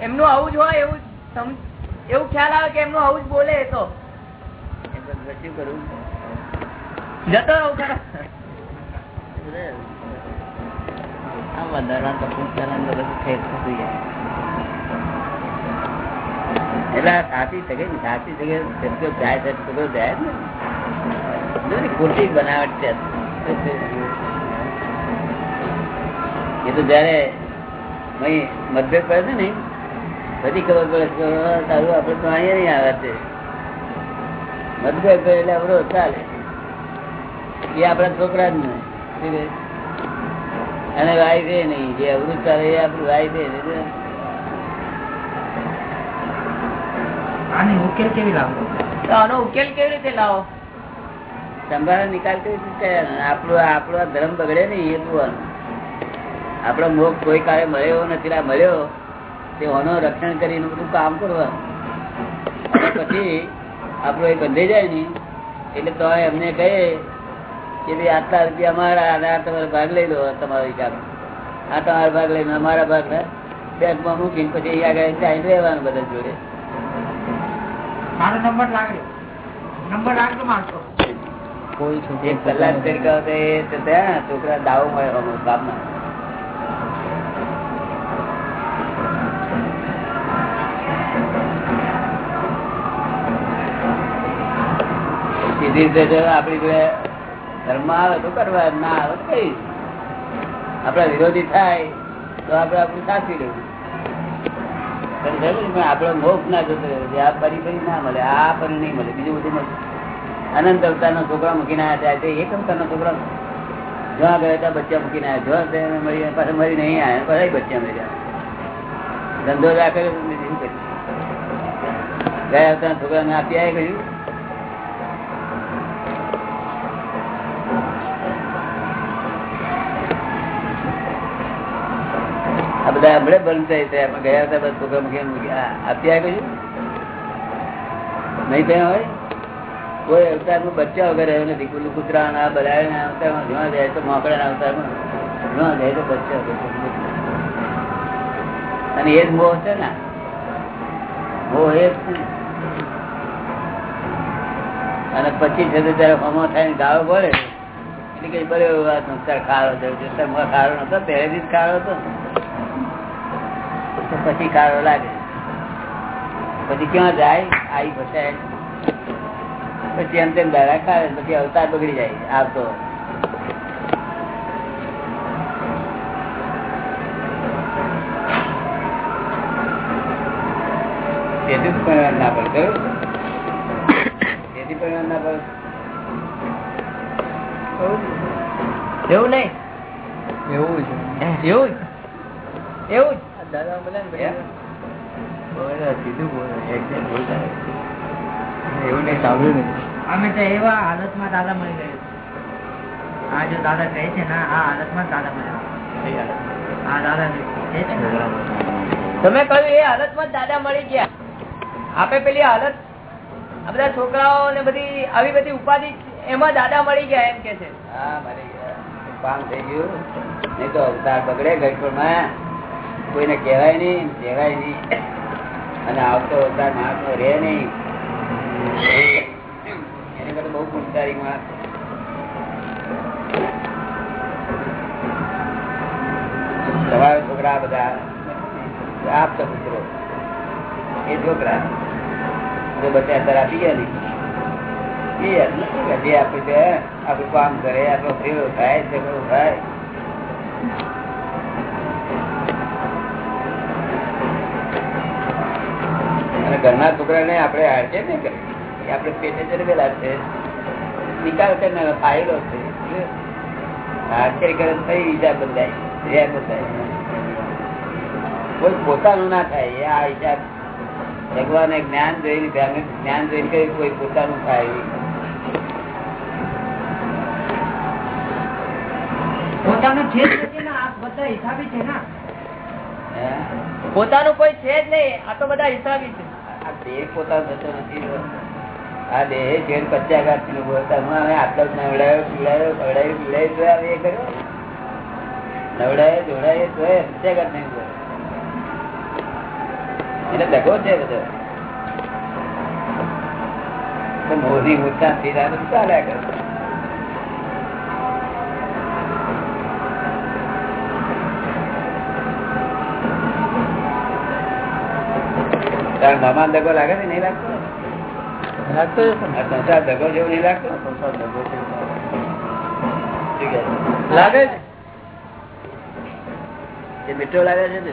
એમનું? આવું જ હોય એવું એવું ખ્યાલ આવે કે એમનું આવું જ બોલે તો. શું જતો રહું ખરો. એટલે સાચી શકે સાચી છોકરો જાય છોકરો ને. ખોટી બનાવટ છે એ તો જયારે મતભેદ પડે છે ને બધી ખબર પડે તારું આપડે તો અહીંયા નહીં આવે છે. મતભેદ પડે એટલે અવરોધ ચાલે. એ આપડા છોકરા જ ને. અને વાઈ દે નહીં જે અવરું ચાલે એ આપણું વાઈ દે નહીં. આની ઉકેલ કેવી લાવો? આનો ઉકેલ કેવી રીતે લાવો? સંભાળ નિકાલ કેવી રીતે આપણો આપણો ધર્મ બગડે નહીં એ જોવાનું. આપણો મોક્ષ કોઈ કાળે મળ્યો નથી આ મળ્યો તે રક્ષણ કરીને બધું કામ કરવાનું પછી આપણો એ બંધાઈ જાય ને એટલે તો એમને કહે કે ભાઈ આટલા રૂપિયા અમારા અને આ તમારો ભાગ લઈ લો તમારો હિસાબ. આ તમારો ભાગ લઈને અમારા ભાગ બેંકમાં મૂકીને પછી આગળ ત્યાં રહેવાનું બધા જોડે. મારો નંબર લાગ્યો નંબર લાગજો મારતો કોઈ એક કલાક તરીકે છોકરા દાવો મળે અમુક જોડે ધર્મ આવે તો કરવા, ના આવે કઈ. આપડા વિરોધી થાય તો આપડે આપણું સાચી લેવું. પણ આપડો મોક્ષ ના જતો આ પરી પરી ના મળે, આ પરી નહીં મળે, બીજું બધું મળે. અનંત અવતાર નો છોકરા મૂકીને આવ્યા છે, એક અવતાર નો છોકરા જ્યાં ગયા હતા બચ્ચા મૂકીને આવ્યા જોવા તેને મળી પાસે મરી નહીં આવ્યા બધા બચ્ચા મળ્યા ધંધો રાખે? ગયા અવતાર છોકરાને આપી આવે કહ્યું બધા હમણે બંધ છે. ગયા હતા બસ છોકરા મૂકી આવે કહ્યું નહીં થયા હોય? કોઈ અવતારમાં બચ્ચા વગર રહ્યો નથી. પેલું કૂતરાના બલાયના અવતાર જ્યાં જાય તો મોકળાના અવતારમાં જ્યાં જાય તો બચ્ચા વગર. અને એ જ મોહ છે ને? મોહ એ ને. અને પછી છે તો જયારે હમો થાય ગાળો પડે એટલે કઈ બરે સંસાર ખારો થયો છે. સંસાર ખારો નતો પહેલેથી જ ખારો હતો ને. પછી કાળો લાગે. પછી ક્યાં જાય? આવી ફસાય પછી એમ તેમ દાડા ખાય પછી અવતાર બગડી જાય. આવતો તેથી પરિણામ ના પડે? તેથી પરિણામ ના પડે એવું નહીં? એવું એવું. એવું. દાદા બોલે ને સીધું બોલે, એકદમ બોલતા હોય. એવું નહીં સાંભળ્યું નહીં. અમે તો એવા હાલતમાં દાદા મળી ગયે આ જો દાદા કહે છે ને આ હાલતમાં દાદા મળ્યા આ દાદા જે કહે છે ને. તમે કહ્યું એ હાલતમાં માં દાદા મળી ગયા. આપે પેલી હાલત આ બધા છોકરાઓ ને બધી આવી બધી ઉપાધિ એમાં દાદા મળી ગયા એમ કે છે. હા મારી કામ થઈ ગયું. નહીં તો અવતાર બગડે ગઢપુરમાં કોઈને કહેવાય નહીં કહેવાય નહીં. અને આવતો અવતાર મહાત્મા રહે નહીં. એને કરતા બહુ ગુણકારી તમારા છોકરા બધા આપતા પુત્રો. એ છોકરા, જો બધા અત્યારે આપી ગયા નહીં. જે આપે છે આપણું કામ કરે, આપણો ફેરો થાય, ઝઘડો થાય. અને ઘરના છોકરાને આપણે હાડકે નહીં કરે એ આપણે પેટે જન્મેલા છે. નિકાલ કરીને ફાયદો છે. કરે તો ઈજા બદલાય રિયા બદલાય કોઈ પોતાનું ના થાય એ આ હિસાબ ભગવાને જ્ઞાન જોઈને જ્ઞાન જોઈને કહ્યું કોઈ પોતાનું થાય છે ને આ બધા હિસાબી છે ને. હે? પોતાનું કોઈ છે જ નહીં આ તો બધા હિસાબી છે. આ દેહ પોતાનો થતો નથી આ દેહ એ એ નહીં બોલે એટલે દગો છે મોદી મૂર્છા સ્થિર ચાલ્યા કરે. તારા મામા દગો લાગે છે નહીં લાગતો? લાગતો સંસાર દગો જેવું નહીં લાગતો? લાગે. છે. એ મીઠો લાગે છે ને?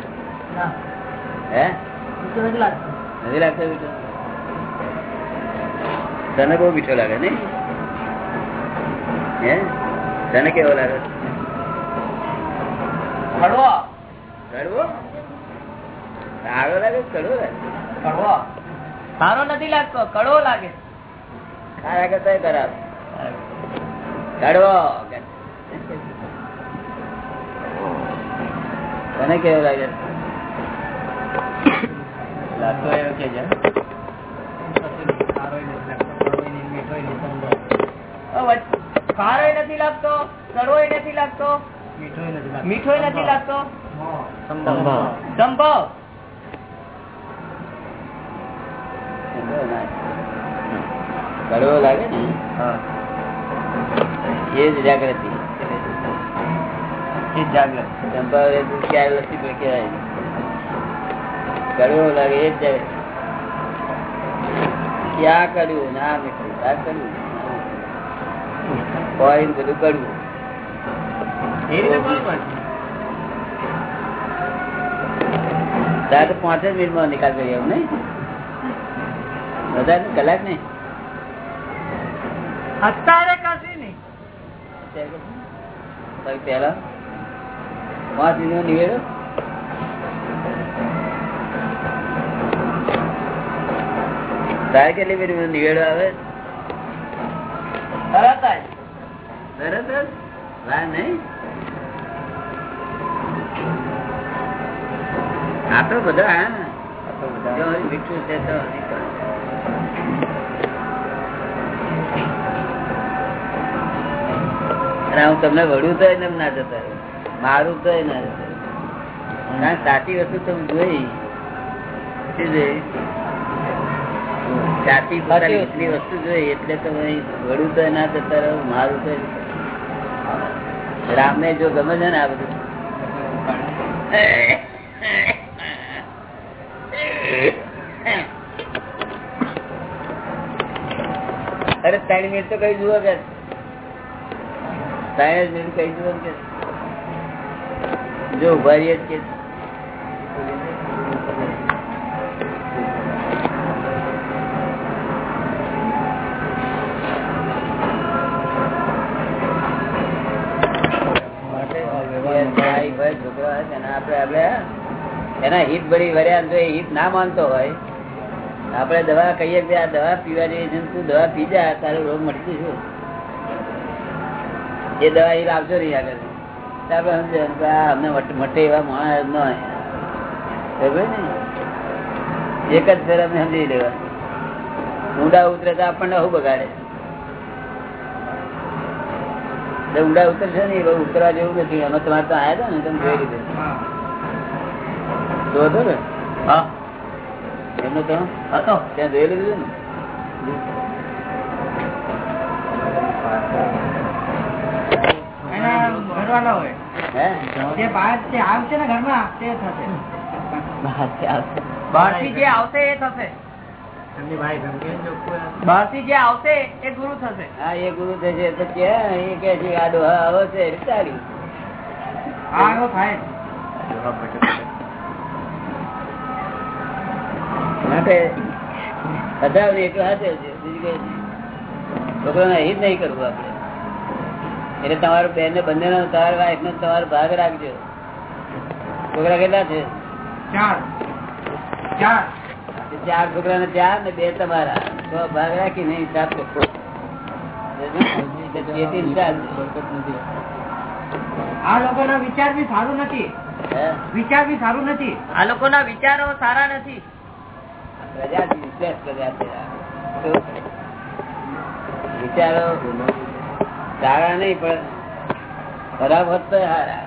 હે. નથી લાગતો. મીઠો? તને બહુ મીઠો લાગે નહીં? હે? તને કેવો લાગે? કડવો કડવો સારો લાગે કડવો લાગે? કડવો. સારો નથી લાગતો કડવો લાગે. ખારા કરતા ખરાબ કડવો. તને કેવું લાગે? લાગતો એવો કે છે. ખારોય નથી લાગતો કડવો નથી લાગતો. મીઠોય નથી લાગતો. સંભવ. કડવો લાગે ને એ જ જાગૃતિ એ જાગ્રત સંભાવ એ તો ક્યારે લસ્સી પણ કહેવાય નહીં. કડવો લાગે એ જ જાગૃતિ ક્યાં કડવું ના મીઠું આ કડવું કોઈ બધું કડવું એ રીતે કોણ પણ તાર તો પાંચ જ મિનિટમાં નિકાલ કરી આવું નહીં વધારે કલાક નહીં? અત્યારે કશું નહીં. પહેલા? પાંચ મિનિટમાં નિવેડો તારે કેટલી મિનિટમાં નિવેડો આવે તરત જ. તરત જ? વાર નહીં? આ તો બધા હા છે તો. અને હું તમને વળ્યું તો એમ ના જતા મારું તો ના જતા કારણ સાચી વસ્તુ તમે જોઈ. સાચી પોતાની એટલી વસ્તુ જોઈ એટલે તમે વડું તો ના જતા રહો મારું તો રામ જો ગમે છે ને આ બધું. અરે ત્રણ મિનિટ તો કઈ જુઓ કે કે જો ઊભા રહીએ કે એના હિત ભરી વર્યા જો એ હિત ના માનતો હોય. આપણે દવા કહીએ કે આ દવા પીવાની જંતુ તું દવા પી જાય તારો રોગ મટી જશે એ દવા એ લાવજો નહીં આગળ. અમને મટે એવા માણસ ન હોય. ખબર ને એક જ ફેર અમે સમજી લેવા. ઊંડા ઉતરે તો આપણને શું બગાડે? ઊંડા ઉતરશે ને એ ઉતરવા જેવું નથી. અમે તમારે તો આયા હતા ને તમે જોઈ લીધું. તો હતો ને? હા. એમનો તો? હતો. ત્યાં જોઈ લીધું ને? એના હોય. જે બહાર જે આવશે ને ઘરમાં તે થશે. બહારથી જે આવશે એ થશે. બહારથી જે આવશે એ ગુરુ થશે. હા એ ગુરુ થશે. તો કે એ કે છે આ આવો છે એટલે હા એવો થાય. માટે એટલું હાથે છે બીજું કઈ. છોકરાને હિત નહીં કરવું આપણે. એટલે તમારું બેન ને બંને નો તમારી વાઈફ નો તમારો ભાગ રાખજો. છોકરા કેટલા છે? ચાર. છોકરા ને ચાર ને બે તમારા. તો ભાગ રાખી નહીં સાત લોકો આ લોકોનો વિચાર બી સારું નથી. વિચાર બી સારું નથી. આ લોકોના વિચારો સારા નથી. પ્રજા આ. તો વિચારો સારા નહીં પણ ખરાબ હોત તો હારા.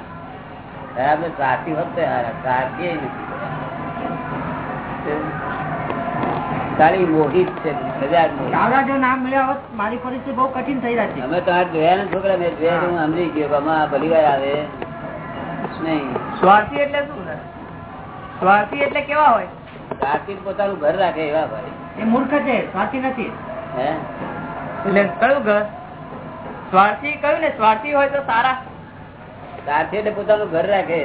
ખરાબ ને સ્વાર્થી હોત તો હારા. સાચી નથી ખાલી મોહિત છે સજાગ દાદા જો નામ મળ્યા હોત મારી પરિસ્થિતિ બહુ કઠિન થઈ રહી અમે તો આ જોયા ને છોકરા મેં જોયા હું સમજી ગયો આમાં આ આવે. નહીં. સ્વાર્થી એટલે શું સ્વાર્થી એટલે કેવા હોય? સ્વાર્થી પોતાનું ઘર રાખે એવા ભાઈ એ મૂર્ખ છે સ્વાર્થી નથી. હે? એટલે કયું ઘર? સ્વાર્થી કયું ને સ્વાર્થી હોય તો સારા. સ્વાર્થી એટલે પોતાનું ઘર રાખે.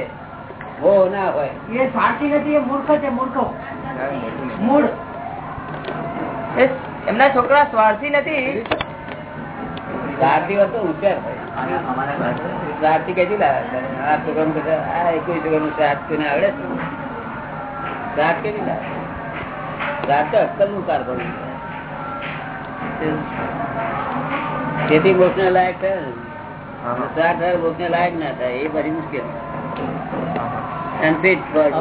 બહુ ના હોય. એ સ્વાર્થી નથી એ મૂર્ખ છે મૂર્ખો. મૂળ. એમના છોકરા સ્વાર્થી નથી. સ્વાર્થી હોય તો હોશિયાર સ્વાર્થી કઈ લાવે. આ છોકરાનું કહેશે, આ એકવીસ છોકરાનું શ્રાદ્ધ કોઈને આવડે સ્વાર્થ કેવી લાવે? તો અક્કલનું કારભાર તેથી મોક્ષ ને લાયક છે. શ્રાદ્ધ થાય મોક્ષ ને લાયક ના થાય એ બધી મુશ્કેલ. Unfit for-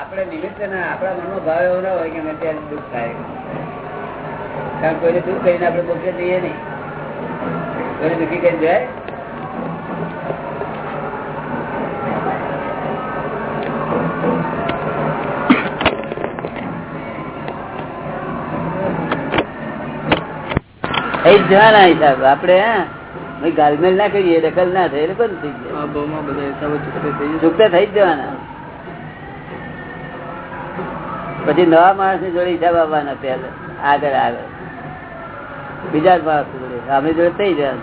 આપણે નિમિત્ત ના આપણા મનમાં ભાવ એવો ના હોય કે અમે ત્યાં દુઃખ થાય. કારણ કોઈને શું કરીને આપણે મોક્ષે જઈએ નહીં? કોઈને દુઃખી કરી જાય જવાના હિસાબ આપડે હા? ગાલમેલ ના કરીએ દખલ ના થાય એટલે બંધ થઈ જાય. ચૂકતા થઈ જવાના. પછી નવા માણસની જોડે હિસાબ આવવાના પેલા આગળ આગળ. બીજા જ માણસ જોડે જોડે થઈ જાય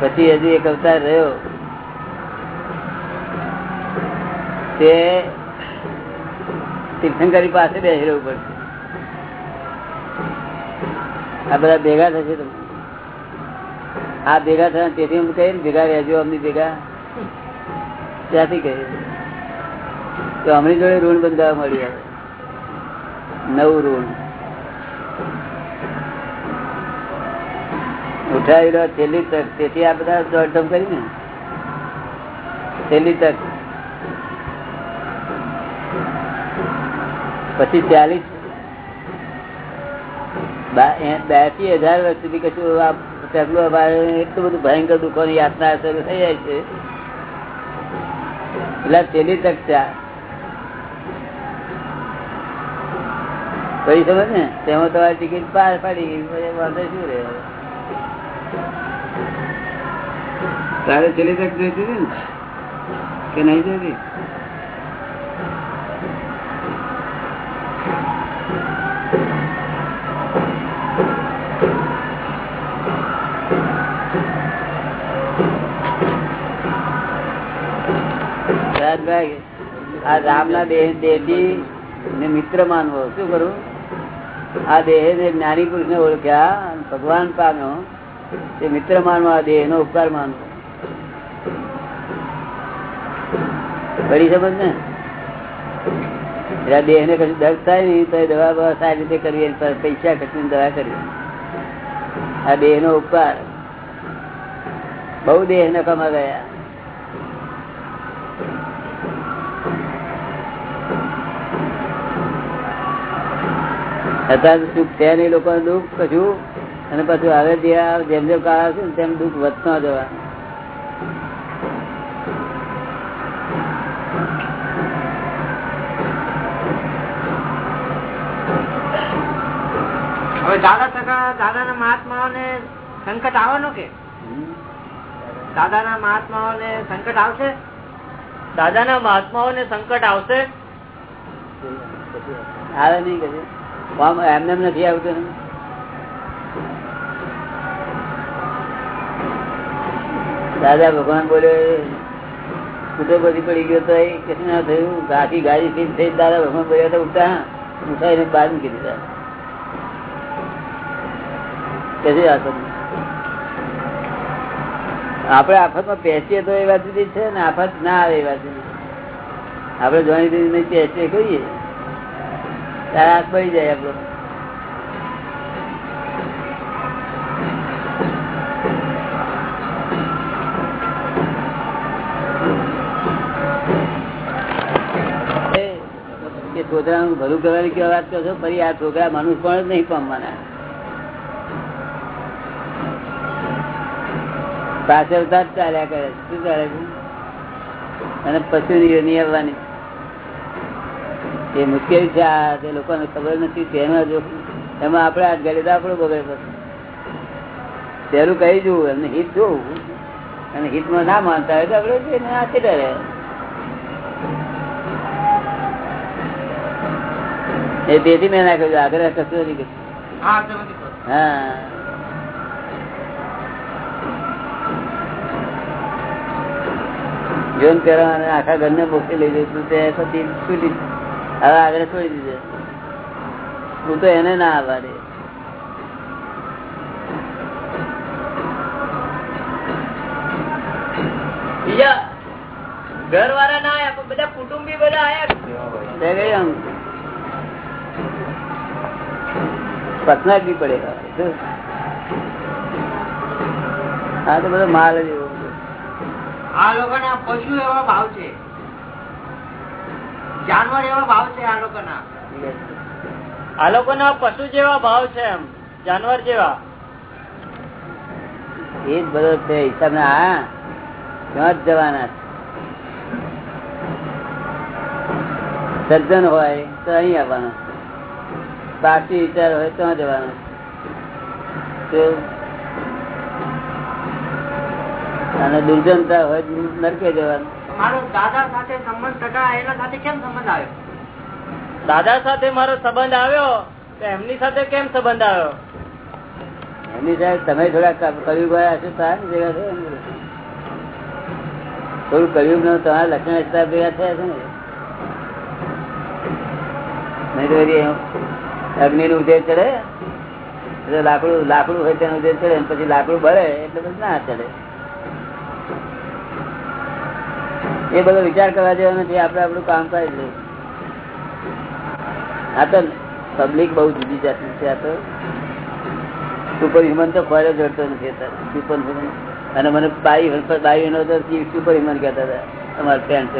પછી હજી એક અવતાર રહ્યો. તે તીર્થંકરી પાસે બેસી રહેવું પડશે આ બધા ભેગા થશે તમે આ ભેગા થયા તેથી હું કહીએ ને, ભેગા રહેજો અમની ભેગા. ત્યાંથી કહીએ તો અમની જોડે ઋણ બંધાવા મળી આવે. નવું ઋણ. ઉઠાવી રહ્યો છેલ્લી તક. તેથી આ બધા દોડધમ કરી ને. છેલ્લી તક. પછી ચાલીસ. બેસી હજાર વર્ષ સુધી કશું આ અમારે એટલું બધું ભયંકર દુઃખો ની યાતના થઈ જાય છે. એટલે છેલ્લી તક ચા કઈ સમજ ને? તેમાં તમારી ટિકિટ પાર પાડી ગઈ. વાંધો શું રહે? તારે છેલ્લી તક જોઈતી હતી કે નહીં જોઈતી? આ રામ ના દેહ દેહી ને મિત્ર માનવો. શું કરું? આ દેહ ને જ્ઞાની પુરુષ ને ઓળખ્યા ભગવાન પામ્યો. તે મિત્ર માનવો, આ દેહ નો ઉપકાર માનવો. કરી સમજ ને દેહ ને કશું દર્દ થાય નહીં, તો દવા બવા સારી રીતે કરીએ પૈસા ખર્ચીને દવા કરીએ. આ દેહ નો ઉપકાર. બહુ દેહ નકામા ગયા. અત્યારે સુખ છે નહીં લોકો દુઃખ કશું? અને પછી આવે જે જેમ જેમ કાળ આવશે ને તેમ દુઃખ વધતા જવા હવે દાદા ના મહાત્માઓ ને સંકટ આવવાનો કે? દાદાના મહાત્માઓને સંકટ આવશે? સાદાના મહાત્માઓ ને સંકટ આવશે? આવે નહીં કે એમને એમ નથી આવતું દાદા ભગવાન બોલે કૂટો બધી પડી ગયો તો કશું ના થયું? ગાડી સીટ થઈ, દાદા ભગવાન બોલ્યા તો ઉઠા. ઉઠાઈને બહાર મૂકી દીધા. કશી આફત આપણે આફતમાં પહેચીએ તો એ વાત સુધી છે ને આફત ના આવે એ વાત આપડે જોઈ દીધી નહીં પહેચીએ કહીએ ત્યારે હાથ પડી જાય આપણો. છોકરાનું ભલું કરવાની કેવા વાત કરો છો? ફરી આ છોકરા મનુષ્ય પણ નહીં પામવાના. પાછળ જ ચાલ્યા કરે શું ચાલે છે? અને પછી નિયમવાની એ મુશ્કેલી છે આ તે લોકોને ખબર નથી તેમાં જો એમાં આપણે આ ગરીબ આપણું બગડે પછી પહેલું કહી જવું એમને હિત જોવું. અને હિતમાં ના માનતા હોય તો આપણે નાચી ડરે એ તેથી મેં નાખ્યું આગ્રહ કશું નથી હા. જોન કરવા આખા ઘરને મોકલી લઈ જઈશું તે પછી છૂટી હવે આગળ છોડી દીધે હું તો એને ના આવવા દે બીજા ઘર વાળા ના આયા બધા કુટુંબી બધા આયા બી પડેગા શું? હા, તો બધો માલ જ. આ લોકોના પશુ એવા ભાવ છે. જાનવર એવા ભાવ છે આ લોકોના. આ લોકો ના પશુ જેવા ભાવ છે એમ જાનવર જેવા. એ જ બધો છે હિસાબ ના હા. ત્યાં જ જવાના. છે. સજ્જન હોય તો અહીં આવવાનો. પારસી વિચાર હોય ત્યાં જવાનો. તો અને દુર્જનતા હોય નરકે જવાનું. મારો દાદા સાથે સંબંધ એના સાથે કેમ સંબંધ આવ્યો? દાદા સાથે મારો સંબંધ આવ્યો તો એમની સાથે કેમ સંબંધ આવ્યો? એમની સાહેબ તમે થોડા કવિ ગયા હશે સાહેબ ભેગા થયા થોડું કયું નો તમારા લક્ષણ સાહેબ ભેગા થયા છે ને. નહીં તો અગ્નિ નું ઉદય ચડે એટલે લાકડું લાકડું હોય તેનું ઉદય ચડે પછી લાકડું બળે એટલે પછી ના ચડે. એ બધો વિચાર કરવા જેવો નથી આપડે આપણું કામ કરી લઈએ. આ તો પબ્લિક બહુ જુદી જાતની છે, આ તો સુપર હ્યુમન તો ખોરે જડતો નથી સુપર હ્યુમન અને મને બાઈ બાઈ નો તો સુપર હ્યુમન કહેતા હતા તમારા ફ્રેન્ડ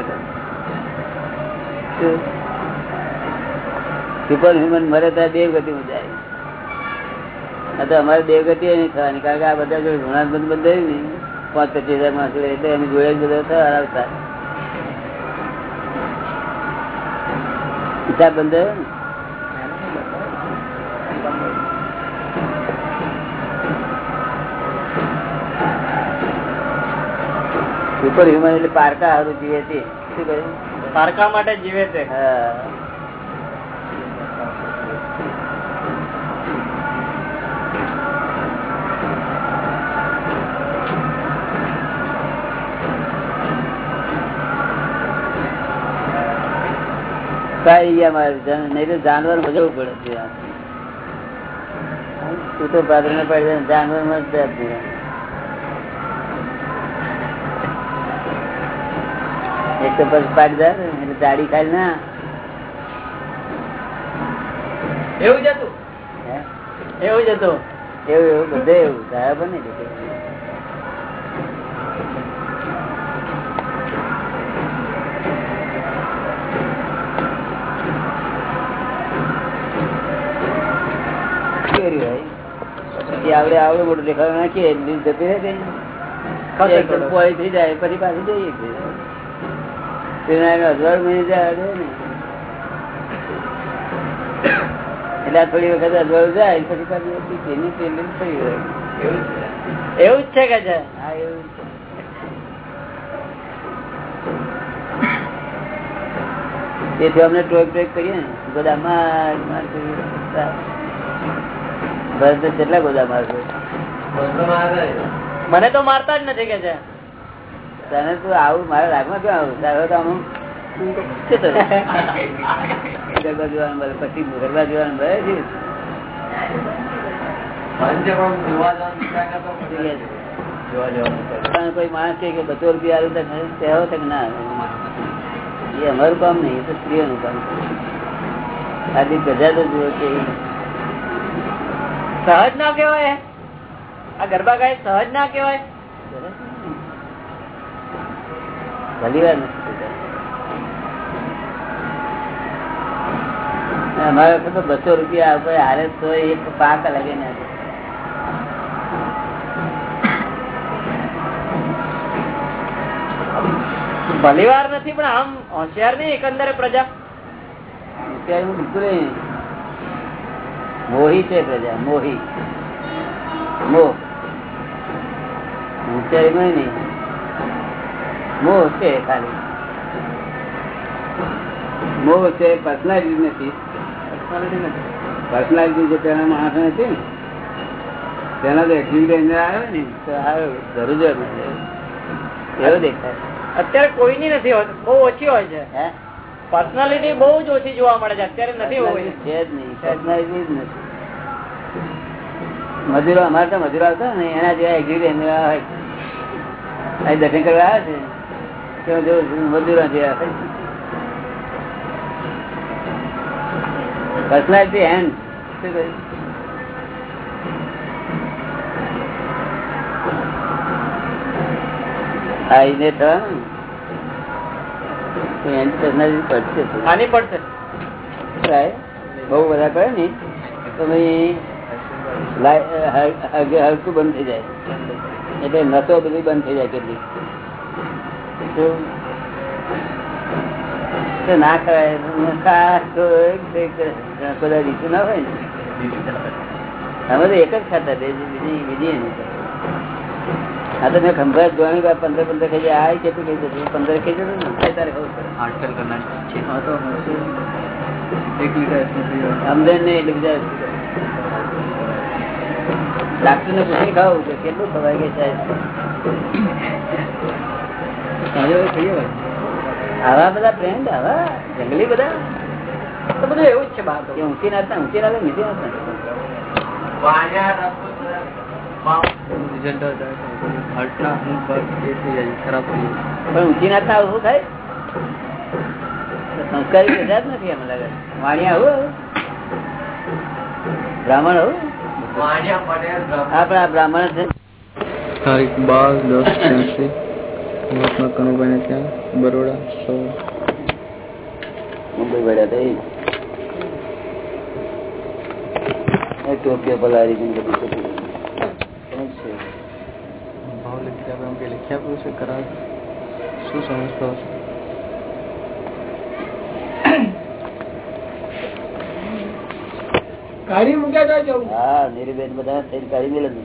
છે સુપર હ્યુમન મરે ત્યાં દેવગતિ માં જાય આ તો અમારે દેવગતિ નહીં થવાની, કારણ કે આ બધા જો ઘણા બંધ બંધ ને પાંચ પચીસ હજાર માણસો એટલે એની જોડે જ બધા આવતા. હિસાબ બંધ સુપર હ્યુમન એટલે પારકા હારું જીવે છે. શું કહ્યું? પારકા માટે જીવે છે. હા. કઈ ગયા મારે નહીં તો જાનવર ભજવું પડે તું તો પાત્ર ને પડી જાનવરમાં જ એક તો પછી પાટીદાર એટલે દાડી ખાઈ ના. એવું જતું એવું જતું એવું એવું બધે એવું. સાહેબ ને આવડે આવડે મોટું દેખાડો નાખીએ લીલ જતી રહે એકદમ પોળી થઈ જાય પછી પાછું જઈએ તેના હજાર મહિને જાય ને. એટલે થોડી વખત અજવાળું જાય પછી પાછું તેની તેલી ફરી વળે. એવું જ છે. કે હા એવું છે. તેથી અમને ટોક ટોક કરીએ ને. બધા માર માર કરીએ ભરત કેટલા બધા મારશે? મને તો મારતા જ નથી કે છે. તને તું આવું મારા રાખમાં ક્યાં આવું? તારો તો આમ કે કે એ અમારું કામ નહીં તો સ્ત્રીઓનું કામ. આજે ગજા તો જુઓ એ. સહજ ના કેવાય આ ગરબા ગાય સહજ ના કેવાય. અમારે તો બસો રૂપિયા આપે હારે તો એક પાક લાગે ને ભલીવાર નથી, પણ આમ હોશિયાર નહીં, એકંદરે પ્રજા હોશિયાર બિલકુલ નહીં. મોહી છે પ્રજા મોહી. મોહ. હોશિયારી નહીં. મોહ છે ખાલી. મોહ છે પર્સનાલિટી નથી. પર્સનાલિટી જે પેલા માણસ નથી ને તેના તો અંદર આવે ને તો આવે જરૂર એવું દેખાય. અત્યારે કોઈની નથી બહુ ઓછી હોય છે. હે? પર્સનાલિટી બહુ જ ઓછી જોવા મળે છે અત્યારે નથી હોય છે જ નહીં personality જ નથી. મજૂરો અમારે તો મજૂરો આવતા ને એના જેવા અંદર અહીં દર્શન કરવા આવે છે મજૂરો જેવા પર્સનાલિટી હેન્ડ શું કહ્યું? એને થવાનું? તો એની પર્સનાલિટી પડશે આની પડશે થાય બહુ બધા કરે ને તો ભાઈ બંધ થઈ જાય. એટલે નસો બધી બંધ થઈ જાય કેટલી. ના કરાય. બધા રીતું ના હોય ને. અમે તો એક જ ખાતા બીજી બીજી નહીં હા તો મેં ખંભાત જોવાની વાત પંદર પંદર કેજી આ કેટલું કહી દીધું પંદર કેજી ને તારે સમજણ નહીં એટલે બીજા ડાક્ટર ને પૂછી ખાવું કે કેટલું ખવાય કે સાહેબ? આવા બધા ફ્રેન્ડ આવા જંગલી બધા? તો બધું એવું જ છે બાપ ઊંચી નાતા ઊંચી નાતા નીચે નાતા પણ ઊંચી નાતા આવું થાય તો સંસ્કારી જ નથી એમ લાગે. વાણિયા આવું બ્રાહ્મણ આવું? આપણા બ્રાહ્મણ. છે. તારીખ બાર દસ ત્યાંસી મહાત્મા કનુભાઈ ત્યાં બરોડા સો મુંબઈ વડ્યા હતા ટોપિયા પલારી છે? ભાવ લખી આપણે એમ કે લખી આપ્યું છે કરાર શું સમજતો હશે મૂક્યા તો જવું. હા નીરુબેન બધા થઈને કાઢી મેલે ને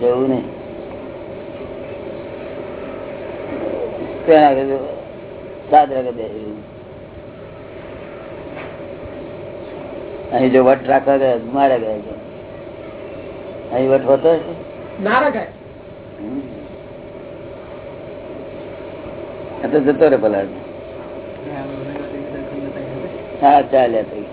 જવું નહીં. અહીં જો વટ રાખવા ગયા મારા ગયા. છે અહીં વટ હોતો ના રખાય. તો જતો રે ભલા. હા ચાલ્યા થઈ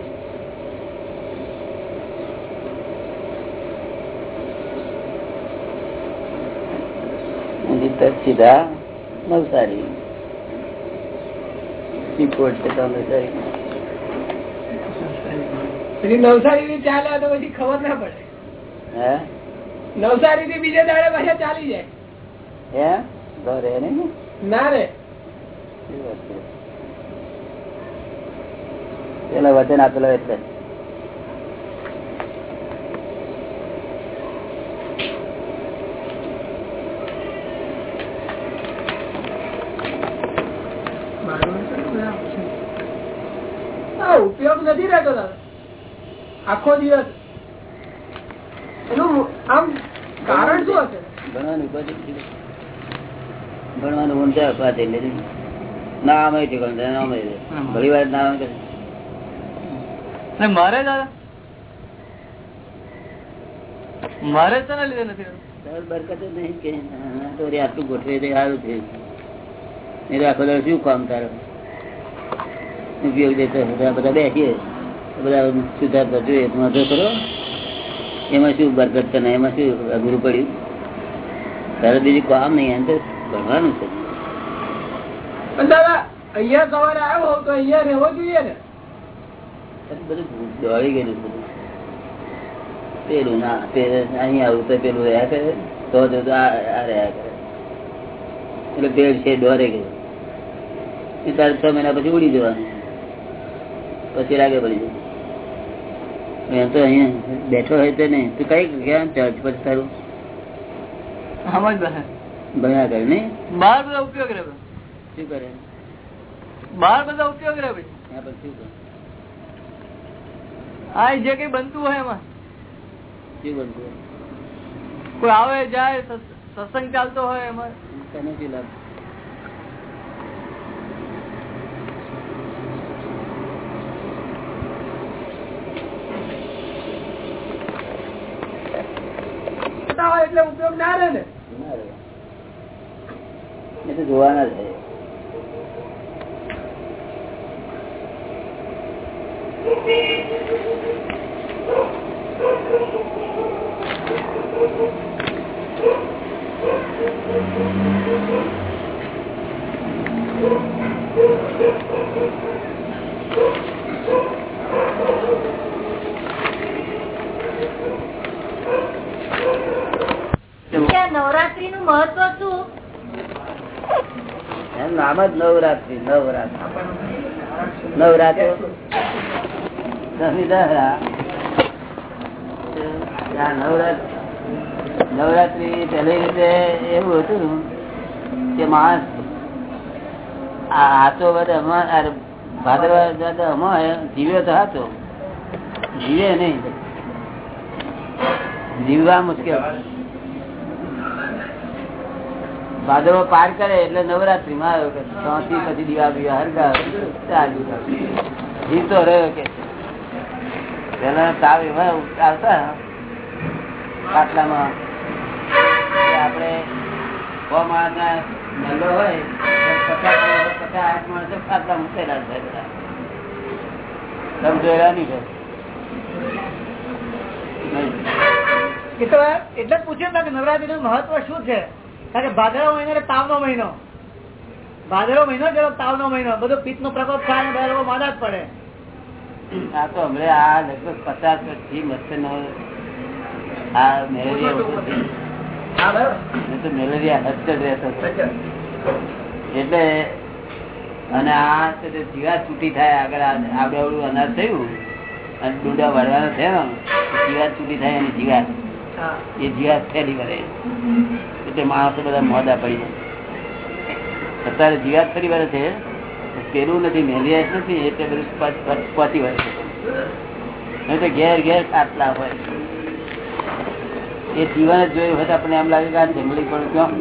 સીધા નવસારી. સીપોર્ટ છે નવસારી. ચાલ્યા તો પછી ખબર ના પડે. હે? નવસારી થી બીજે દાડે પાછા ચાલી જાય. હે? ને? રે. પેલા વચન આપેલો એટલે. ઉપયોગ નથી રહેતો આખો દિવસ એનું આમ કારણ શું હશે ભણવાનું બધું ભણવાનું ઊંચા અપવાદ એટલે ના આમ ઠીક નામ ઘણી વાર નામ કરે મારે દાદા મારે તો ના લીધે નથી બરકત નહીં કે તો આટલું ગોઠવે તે સારું થયું નહીં તો આખો શું કામ તારો? ઉપયોગ દેતો બધા બધા બેસીએ. બધા સુધારતા જોઈએ વાંધો કરો એમાં શું બરકત છે એમાં શું અઘરું પડ્યું? તારે બીજું કામ નહીં એમ તો ભણવાનું છે પણ દાદા અહિયાં સવારે આવ્યો હોઉં તો અહિયાં રહેવો જોઈએ ને. બધું દોડી ગયેલું બધું. પેલું ના તે અહીંયા આવું તો પેલું રહ્યા કરે. તો તો તો આ આ રહ્યા કરે. એટલે પેડ છે દોરે ગયું. તારે છ મહિના પછી ઉડી જવાનું. પછી લાગે પડી જાય. તો અહીંયા બેઠો હોય તો નહીં. તું કઈ ગયા ચર્ચ પછી તારું? સમજ બને ભણ્યા કરે નઈ બાર બધા ઉપયોગ રહે શું કરે? બાર બધા ઉપયોગ રહે પછી હા જે કઈ બનતું હોય એમાં. શું બનતું હોય? કોઈ આવે જાય સત્સંગ ચાલતો હોય એમાં. તને શું લાગે એટલે ઉપયોગ ના રહે ને. એ જોવાના છે નવરાત્રી નું મહત્વ શું? નામ જ નવરાત્રી નવરાત્રી. નવરાત્રી. નવરાત્રી પહેલી રીતે એવું હતું કે માણસ હાથો બધે ભાદરવા બધા અમા જીવ્યો તો હાથો જીવે નહીં. જીવવા મુશ્કેલ. ભાદરવો પાર કરે એટલે નવરાત્રી માં આવ્યો કે પછી દીવા બીવા હરગા ચાલુ જીતો રહ્યો કે પેલા તાવ એમાં આવતા પાટલામાં આપણે હોય પચાસ પચાસ જ તમે જોયેલા નહીં એટલે પૂછ્યું કે નવરાત્રી નું મહત્વ શું છે? કારણ કે ભાદરવો મહિનો એટલે તાવનો મહિનો. ભાદરવો મહિનો જેવો તાવનો મહિનો. બધો પિત્ત નો પ્રકોપ થાય બધા લોકો માદા જ પડે. આ તો હમણે આ લગભગ પચાસ વર્ષથી મચ્છર નો આ મેલેરિયા તો મેલેરિયા હદ રહેતો એટલે અને આ જીવા છૂટી થાય આગળ આ- આવડે આવડું અનાજ થયું અને ડુંડા વાળવાના થયો જીવાત છૂટી થાય એની જીવાત. એ જીવાત ફેરી વળે. એટલે માણસો બધા મોડા પડી અત્યારે જીવાત ફરી વળે છે પેલું નથી મેલિયાસ નથી, એટલે બધું પહોંચી વળે છે. તો ઘેર ઘેર ખાટલા હોય. એ જીવન જ જોયું હોય તો આપણને એમ લાગે કે આ જંગલી પણ ક્યાં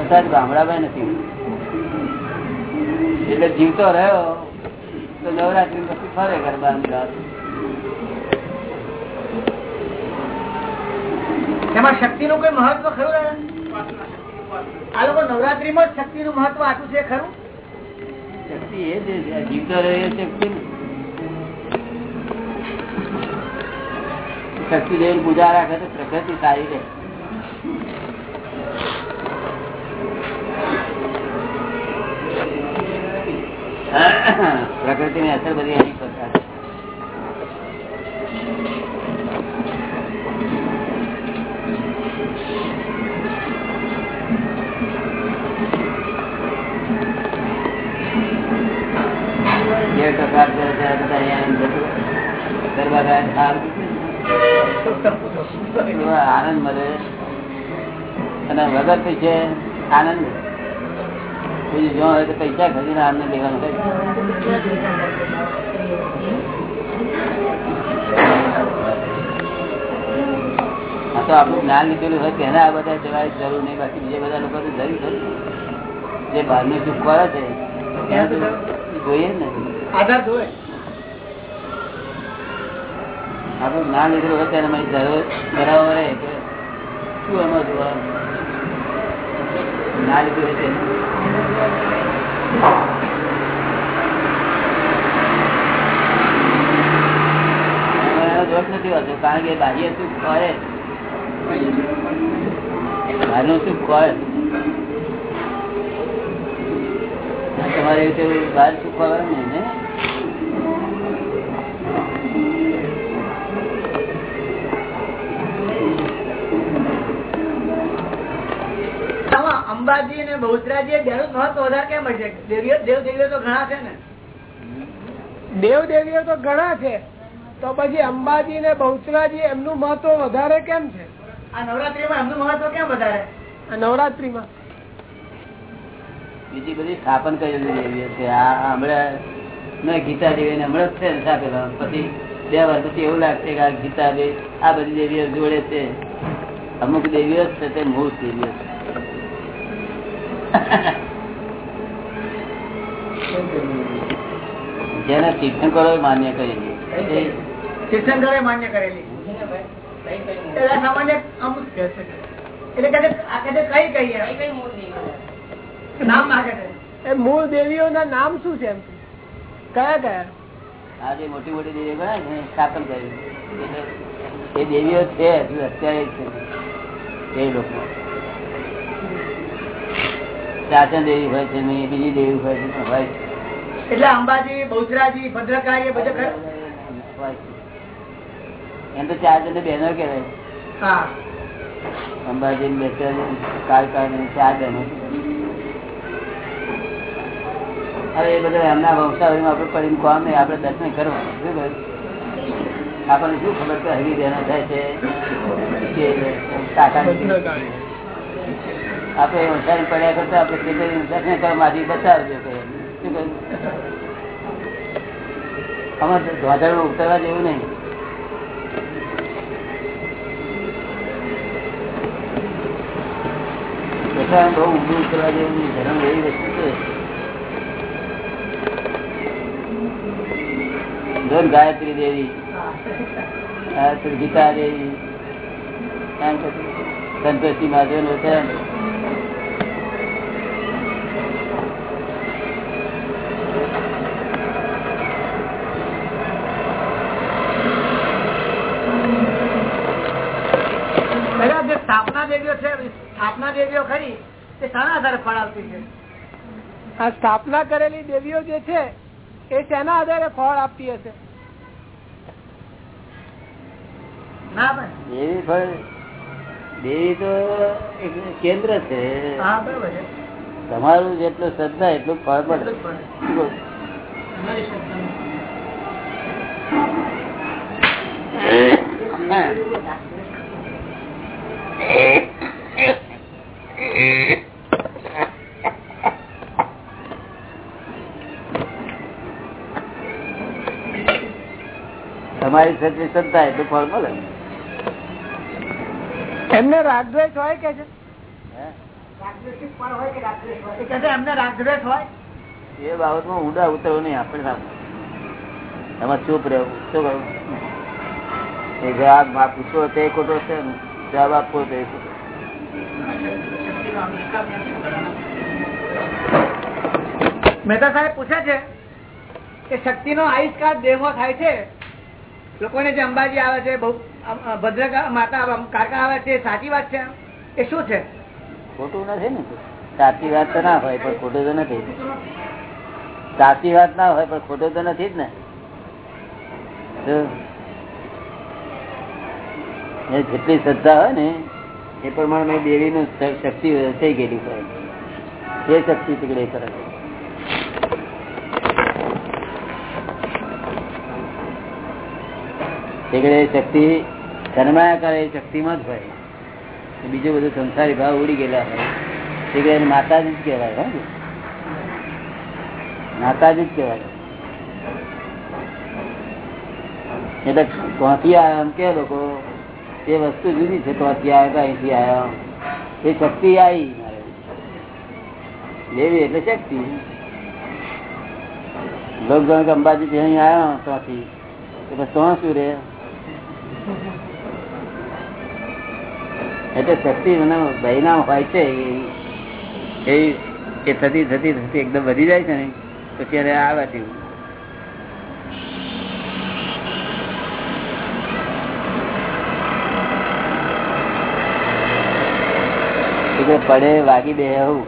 અત્યારે ગામડામાં નથી. એટલે જીવતો રહ્યો, તો નવરાત્રી પછી ફરે ગરબા અમદાવાદ. એમાં શક્તિ નું કોઈ મહત્વ ખરું? આ લોકો નવરાત્રી માં શક્તિ નું મહત્વ આટલું છે ખરું શક્તિ એ છે. જીવતો શક્તિ. શક્તિ દેવ પૂજા રાખે તો પ્રકૃતિ સારી રહે પ્રકૃતિ ની અસર બધી આનંદ મળે. અને વગર પૈસે આનંદ, બીજું જો હોય તો પૈસા આનંદ લેવાનું હોય. આ તો આપણું જ્ઞાન લીધેલું હોય તેને આ બધા જવાની જરૂર નહીં, બાકી બીજા બધા લોકો તો જરૂર જે બહારનું સુખ કરે છે જોઈએ ને આધાર જોવે. આપણું ના લીધેલું હોય ત્યારે મારી ધરાવો શું એમાં જોવાનું? ના લીધું હોય દોષ નથી હોતો, કારણ કે બાહ્ય સુખ કરે. બહારનું સુખ કરે. તમારે બહાર સુખ અંબાજી ને બહુચરાજી બેનું મહત્વ વધારે કેમ હોય છે? દેવીઓ દેવ દેવીઓ તો ઘણા છે ને. દેવ દેવીઓ તો ઘણા છે તો પછી અંબાજી ને બહુચરાજી એમનું મહત્વ વધારે કેમ છે? આ નવરાત્રીમાં એમનું મહત્વ કેમ વધારે? આ નવરાત્રીમાં. બીજી બધી સ્થાપન કરેલી દેવીઓ છે. આ હમણાં મેં ગીતા દેવી હમણાં જ છે ને પછી બે વાર પછી એવું લાગશે કે આ ગીતા દેવી આ બધી દેવીઓ જોડે છે. અમુક દેવીઓ છે તે મૂળ દેવીઓ છે. જેને તીર્થંકરો માન્ય કરેલી. એ માન્ય કરેલી. સામાન્ય અમુક એટલે કઈ નામ માગે છે એ મૂળ દેવીઓના નામ શું છે એમ? કયા કયા? આજે મોટી મોટી દેવીઓ ગણાય ને, સ્થાપન કરેલી એ દેવીઓ છે અત્યારે છે. એ લોકો. ચાચન દેવી હોય છે નહીં બીજી દેવી હોય છે હોય એટલે અંબાજી બહુચરાજી ભદ્રકાળી બધે. એમ તો ચાર જણ બહેનો કહેવાય. અંબાજી ચાર બહેનો. હવે એ બધા એમના વંશાવળીમાં આપણે પડીને કોમ નહીં આપણે દર્શન કરવા. શું કહ્યું? આપણને શું ખબર કે હરી બહેનો થાય છે? આપણે વંશાવી પડ્યા કરતા આપણે કરીને દર્શન કરવા માંથી બચાવજો કહે શું ઉતરવા જેવું નહીં. બહુ ઊંધું ઉતરવા જેવું નહીં. ધર્મ એવી છે. ગાયત્રી દેવી ગીતા દેવી કે સંતોષી માધવનું સ્થાપના દેવીઓ છે સ્થાપના દેવીઓ ખરી તે શાના આધારે ફળ આપતી છે? આ સ્થાપના કરેલી દેવીઓ જે છે એ શેના આધારે ફળ આપતી હશે? ના ભાઈ. દેવી ફળ દેવી તો એક કેન્દ્ર છે. તમારું જેટલું શ્રદ્ધા એટલું ફળ પડે. તમારી શ્રદ્ધા. શ્રદ્ધા એટલું ફળ મળે? એમને રાગદ્વેષ હોય કે છે? એ બાબતમાં ઊંડા ઉતરવું નહીં આપણે એમાં ચૂપ રહેવું. શું કહ્યું એ જવાબમાં પૂછવો તે ખોટો છે જવાબ આપવો તે મહેતા સાહેબ પૂછે છે કે શક્તિ નો આવિષ્કાર દેહમાં થાય છે? લોકોને જે અંબાજી આવે છે બહુ સાચી વાત તો. ના હોય, પણ ખોટું તો નથી. સાચી વાત ના હોય, પણ ખોટું તો નથી જ ને. જેટલી શ્રદ્ધા હોય ને, એ પ્રમાણે દેવી નું શક્તિ થઈ ગયેલી હોય. એ શક્તિ તીકડે કરે તીકડે શક્તિ જન્માયા કરે એ શક્તિમાં જ હોય. બીજું બધું સંસારી ભાવ ઉડી ગયેલા હોય. તીકડે એને માતાજી જ કહેવાય, હે માતાજી જ કહેવાય. એટલે ત્યાંથી આવ્યા એમ કે લોકો, એ વસ્તુ જુદી છે, ત્યાંથી આવ્યા કે અહીંથી આવ્યા એ શક્તિ આવી મારે. દેવી એટલે શક્તિ. લોક જાણે કે અંબાજી થી અહીં આવ્યા ત્યાંથી. એટલે તો શું રે એટલે શક્તિ મને બહેના હોય છે એ એ થતી થતી થતી એકદમ વધી જાય છે ને તો ત્યારે આવે એટલે પડે વાગી દે એવું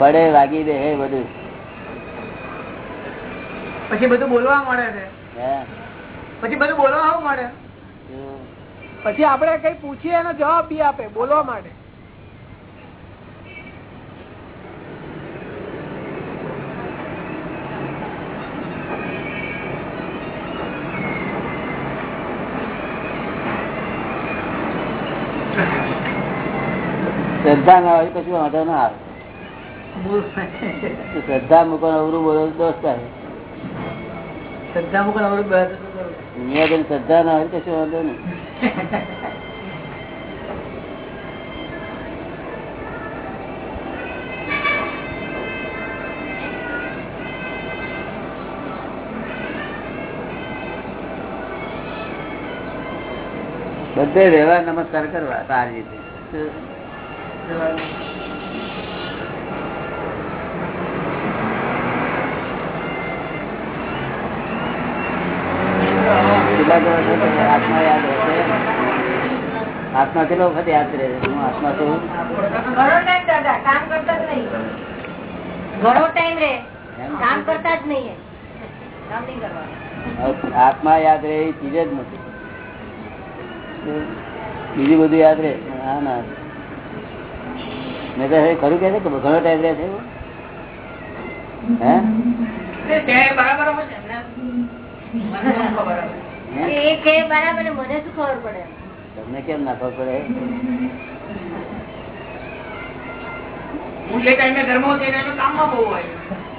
પડે વાગી દે હે બધું. પછી બધું બોલવા મળે છે. હે. પછી બધું બોલવા મળે. પછી આપણે કઈ પૂછીએ એનો જવાબ બી આપે બોલવા માટે. શ્રદ્ધા ના હોય પછી વાંધો ના આવે. શ્રદ્ધા મૂકો અવરું બોલો દોષ થાય. શ્રદ્ધા મૂકો અવરું શ્રદ્ધા ના હોય પછી વાંધો નહીં. બધે રહેવા નમસ્કાર કરવા સારી રીતે. કેટલાક વખત આત્મા યાદ રહેશે આત્મા કેટલો વખત યાદ રહે? હું આત્મા છું ઘણો ટાઈમ દાદા કામ કરતા જ નહીં. ઘણો ટાઈમ રે કામ કરતા જ નહીં એ. કામ નહીં કરવાનું. આત્મા યાદ રહે એ ચીજ જ નથી. બીજું બધું યાદ રહે? હા ના. મેં તો હવે ખરું કે છે કે ઘણો ટાઈમ રહે છે? હે? હે? બરાબર મને શું ખબર પડે? તમને કેમ ના ખબર પડે?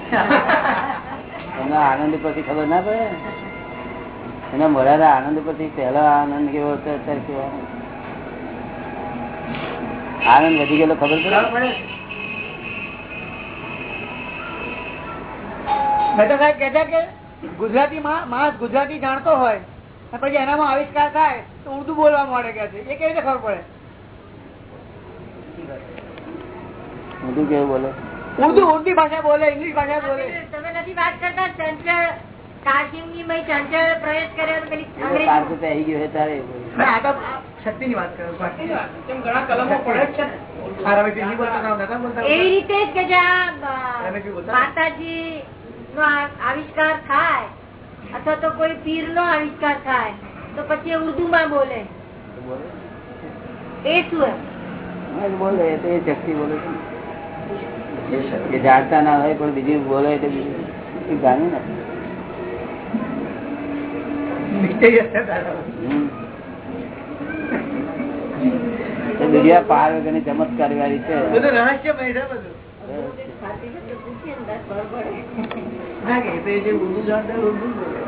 આનંદ પછી ખબર ના પડે? એના મોડાના આનંદ પછી પહેલો આનંદ કેવો હતો અત્યારે કેવો? આનંદ? વધી ગયેલો ખબર પડે? પડે. તો સાહેબ કહેતા કે ગુજરાતી માં માણસ ગુજરાતી જાણતો હોય. પછી એનામાં આવિષ્કાર થાય તો ઉર્દુ બોલવા મળે કે છે? એ કેવી રીતે ખબર પડે? ઊંધું કેવું બોલે? ઉર્દુ ઉર્દુ ભાષા બોલે ઇંગ્લિશ ભાષા બોલે. તમે નથી વાત કરતા? ચંચળ આવિષ્કાર થાય અથવા તો કોઈ પીર નો આવિષ્કાર થાય તો પછી ઉર્દુ માં બોલે. બોલે એ શું બોલે તો એ શક્તિ બોલે છે જાણતા ના હોય પણ બીજું બોલે તો બીજું જાણ્યું ને Mysterious છે દાદા. હમ. એ દુનિયા પાર વગરની ચમત્કાર વાળી છે. બધું ને કે તો એ જે ઉર્દુ જાણતા ઉર્દુ બોલે.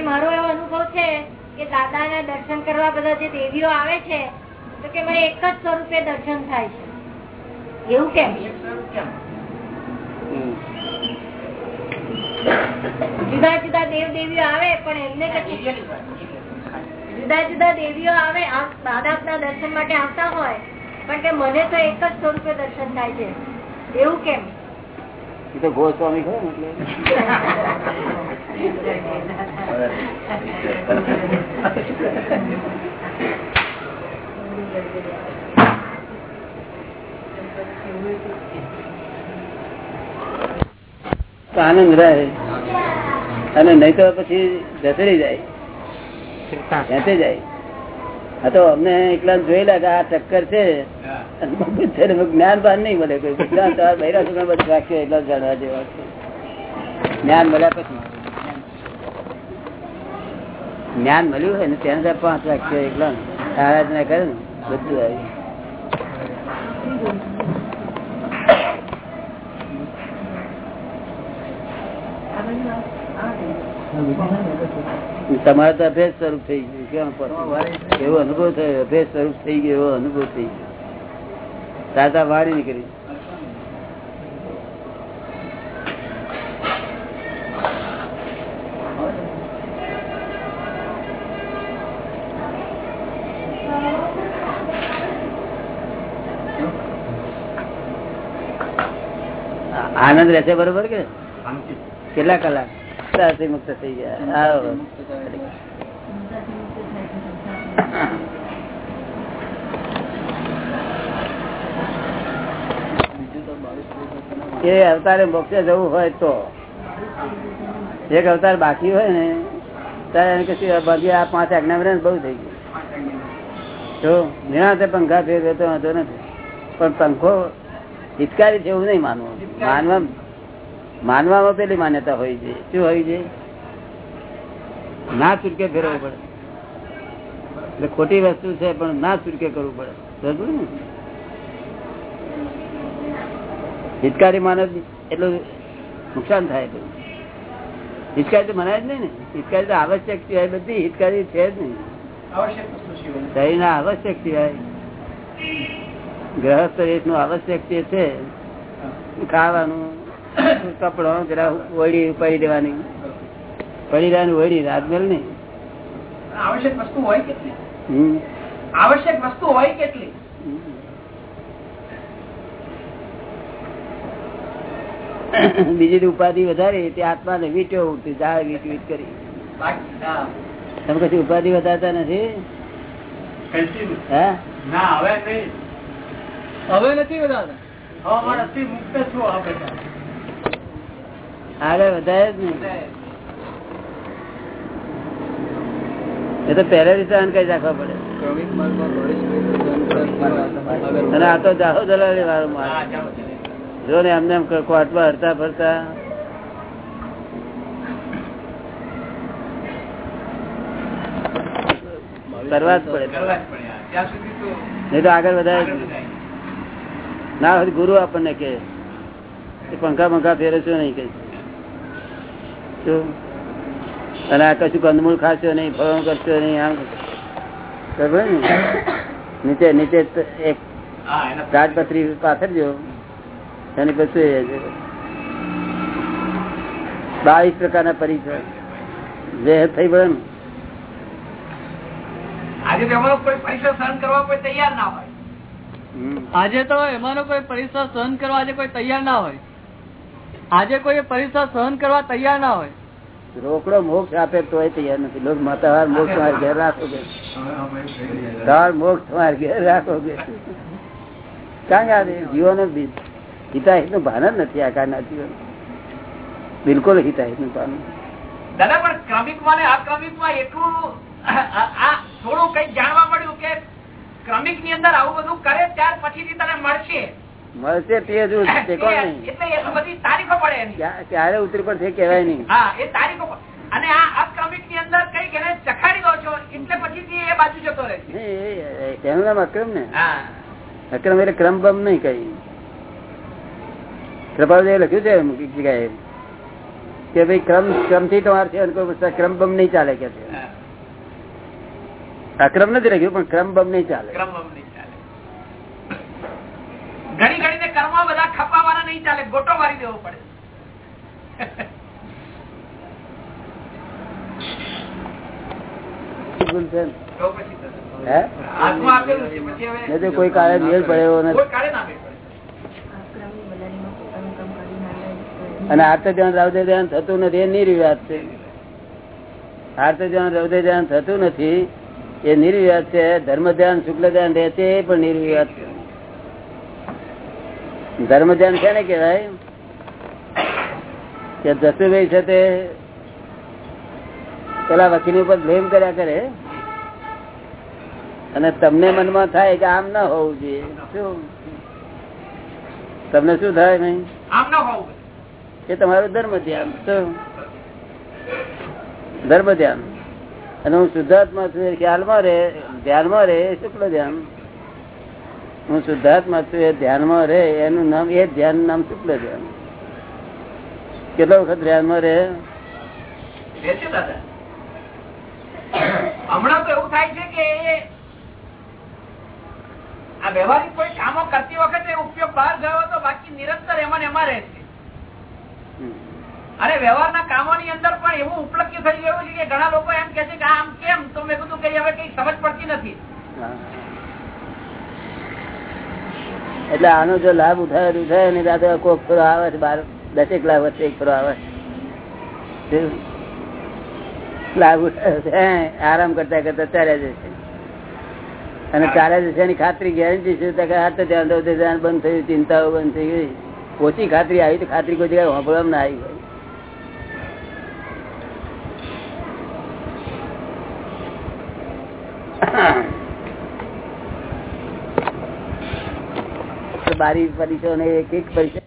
મારો એવો અનુભવ છે કે દાદા ના દર્શન કરવા બધા જે દેવીઓ આવે છે તો કે મને એક જ સ્વરૂપે દર્શન થાય છે. એવું કેમ? જુદા જુદા દેવ દેવીઓ આવે પણ એમને કશું જુદા જુદા દેવીઓ આવે આ દર્શન માટે આવતા હોય પણ કે મને તો એક જ સ્વરૂપે દર્શન થાય છે. એવું કેમ? એ તો ગોસ્વામી ખરો આનંદ રહે. અને નહીં તો પછી ઘસડી જાય. ખેંચે જાય. હા તો અમને એકલા જોયેલા કે આ ચક્કર છે. જ્ઞાન બાર નહીં મળે. કોઈ બૈરા છોકરા બધું રાખ્યો એટલા જાણવા જેવા છે. જ્ઞાન મળ્યા પછી. જ્ઞાન મળ્યું હોય ને ત્યાં પાંચ રાખ્યો એકલા આરાધના કરે ને બધું આવ્યું તમારે તો અભેદ સ્વરૂપ થઈ ગયું. કેમ એવો અનુભવ થયો. અભેદ સ્વરૂપ થઈ ગયો એવો અનુભવ થઈ ગયો. તાતા વાણી નીકળી આનંદ રહેશે બરોબર કે? કેટલા કલાક? ત્યાંથી મુક્ત થઈ ગયા એ અવતારે મોક્ષે જવું હોય તો. એક અવતાર બાકી હોય ને ત્યારે એને કશું આ પાંચ આજ્ઞા બહુ થઈ ગયું. તો નિરાંતે પંખા ફેરવે તો વાંધો નથી. પણ પંખો હિતકારી છે એવું નહીં માનવું. માનવા માનવામાં પેલી માન્યતા હોય છે. શું હોય છે? ના ચૂટકે ફેરવવું પડે. એટલે ખોટી વસ્તુ છે પણ ના ચૂટકે કરવું પડે. સમજવું ને? હિતકારી માનવ એટલું નુકસાન થાય એટલું હિતકારી તો મનાય જ નહીં ને. હિતકારી તો આવશ્યક સિવાય બધી હિતકારી છે જ નહીં. શરીરના આવશ્યક સિવાય. ગ્રહસ્થ રેસનું આવશ્યક જે છે ખાવાનું કપડો જરા વળી પડી દેવાની. પડી દેવાની ઓળી રાજમેલ ને. આવશ્યક વસ્તુ હોય કેટલી? આવશ્યક વસ્તુ હોય કેટલી? બીજી ઉપાધિ વધારે તે આત્મા ને વીટ્યો ઉઠતી જાય વીટ વીટ કરી. હા. તમે કશું ઉપાધિ વધારતા નથી? હે? ના હવે હવે નથી બધા હવે માણસથી મુક્ત છું આ બધા આગળ વધારે જ નહીં. એ તો પહેલેથી સહન કરી રાખવા પડે. અને આ તો જાહો દલાલી વાળો ચાલો. જો ને એમને એમ કોર્ટમાં હરતા ફરતા. કરવા જ પડે. સુધી તો આગળ વધારે. ના ગુરુ આપણને કે પંખા પંખા ફેરે શું નહીં કઈ અને આ કશું કંદમૂળ ખાશો નહીં ફળ કરશો નહીં આમ ખબર ને? નીચે નીચે એક રાજપત્રી પાથરજો. એની પછી બાવીસ પ્રકારના પરિચય જે થઈ પડે ને. આજે તો એમાં કોઈ પૈસા સહન કરવા કોઈ તૈયાર ના હોય. આજે તો એમાંનો કોઈ પરિસર સહન કરવા આજે કોઈ તૈયાર ના હોય. આજે કોઈ પરિસર સહન કરવા તૈયાર ના હોય. રોકડો મોક્ષ આપે તોય તૈયાર નથી. લોક માતા મોક્ષ માર ઘેર રાખો કે મોક્ષ તમાર ઘેર રાખો કારણ કે આ જીવોને હિતાહિતનું ભાન જ નથી આકારના જીવન. બિલકુલ હિતાહિતનું ભાન દાદા પણ ક્રમિકમાં ને અક્રમિકમાં એટલું થોડું કઈ જાણવા મળ્યું કે ક્રમિકની અંદર આવું બધું કરે ત્યાર પછી તને મળશે. મળશે તે જ નહીં એટલે એ બધી તારીખો પડે એની. ક્યા- ક્યારે ઉતરી પડશે કેવાય નહીં. અને આ અક્રમિકની અંદર કંઈક એને ચખાડી દો છો એટલે પછી એ બાજુ જતો રહે નામ અક્રમ ને? અક્રમ એટલે ક્રમ બમ નહીં કઈ. કૃપાલજી લખ્યું છે અમુક જગ્યાએ કે ભાઈ ક્રમ ક્રમથી તમારે છે કોઈ ક્રમ બમ નહીં ચાલે કે છે. અક્રમ નથી લખ્યું પણ ક્રમ બમ નહીં ચાલે. ક્રમ બમ નહીં. ઘડી ઘડી ને કર્મ બધા ખપાવાના નહીં ચાલે ગોટો મારી દેવો પડે. કોઈ કાળે મેળ પડે નથી. કોઈ કાળે ના મેળ પડે. અને આર્ત ધ્યાન રાવદે ધ્યાન થતું નથી એ નિર્વિવાદ છે. આર્ત ધ્યાન રાવદે ધ્યાન થતું નથી એ નિર્વ્યાજ છે. ધર્મ ધ્યાન શુક્લ ધ્યાન રહે છે એ પણ નિર્વિવાદ છે. ધર્મ ધ્યાન છે ને કેવાય કે જસુભાઈ છે તે પેલા વકીલ ઉપર બ્લેમ કર્યા કરે અને તમને મનમાં થાય કે આમ ના હોવું જોઈએ. શું? તમને શું થાય નહીં? એ તમારું ધર્મ ધ્યાન. શું? ધર્મ ધ્યાન. અને હું શુદ્ધાત્મા છું ખ્યાલમાં રે ધ્યાનમાં રે શુક્લ ધ્યાન. હું શુદ્ધાત્મા છું એ ધ્યાનમાં રે એનું નામ એ ધ્યાન નામ શુક્લ ધ્યાન કેટલા વખત ધ્યાનમાં રે રહે હમણાં તો એવું થાય છે કે આ વ્યવહારિક કોઈ કામો કરતી વખતે ઉપયોગ બહાર ગયો હતો બાકી નિરંતર એમાં એમાં રહે છે. અને વ્યવહારના કામોની અંદર પણ એવું ઉપલબ્ધ થઈ ગયું છે કે ઘણા લોકો એમ કે છે કે આમ કેમ? તો મેં કીધું કે હવે કઈ સમજ પડતી નથી. એટલે આનો જો લાભ ઉઠાવે ઉઠાવે ને દાદા કોક ફરો આવે છે, બાર દસેક લાખ વચ્ચે એક ફરો આવે છે. લાભ ઉઠાવે આરામ કરતા કરતા ચાલ્યા જશે અને ચાલ્યા જશે એની ખાતરી ગેરંટી છે. હાથ તો ધ્યાન દઉં ધ્યાન બંધ થયું, ચિંતાઓ બંધ થઈ ગઈ. ઓછી ખાતરી આવી તો ખાતરી કોઈ જગ્યાએ વાપરવામાં ના આવી હોય. બારી પરિચય ને એક એક પરિચય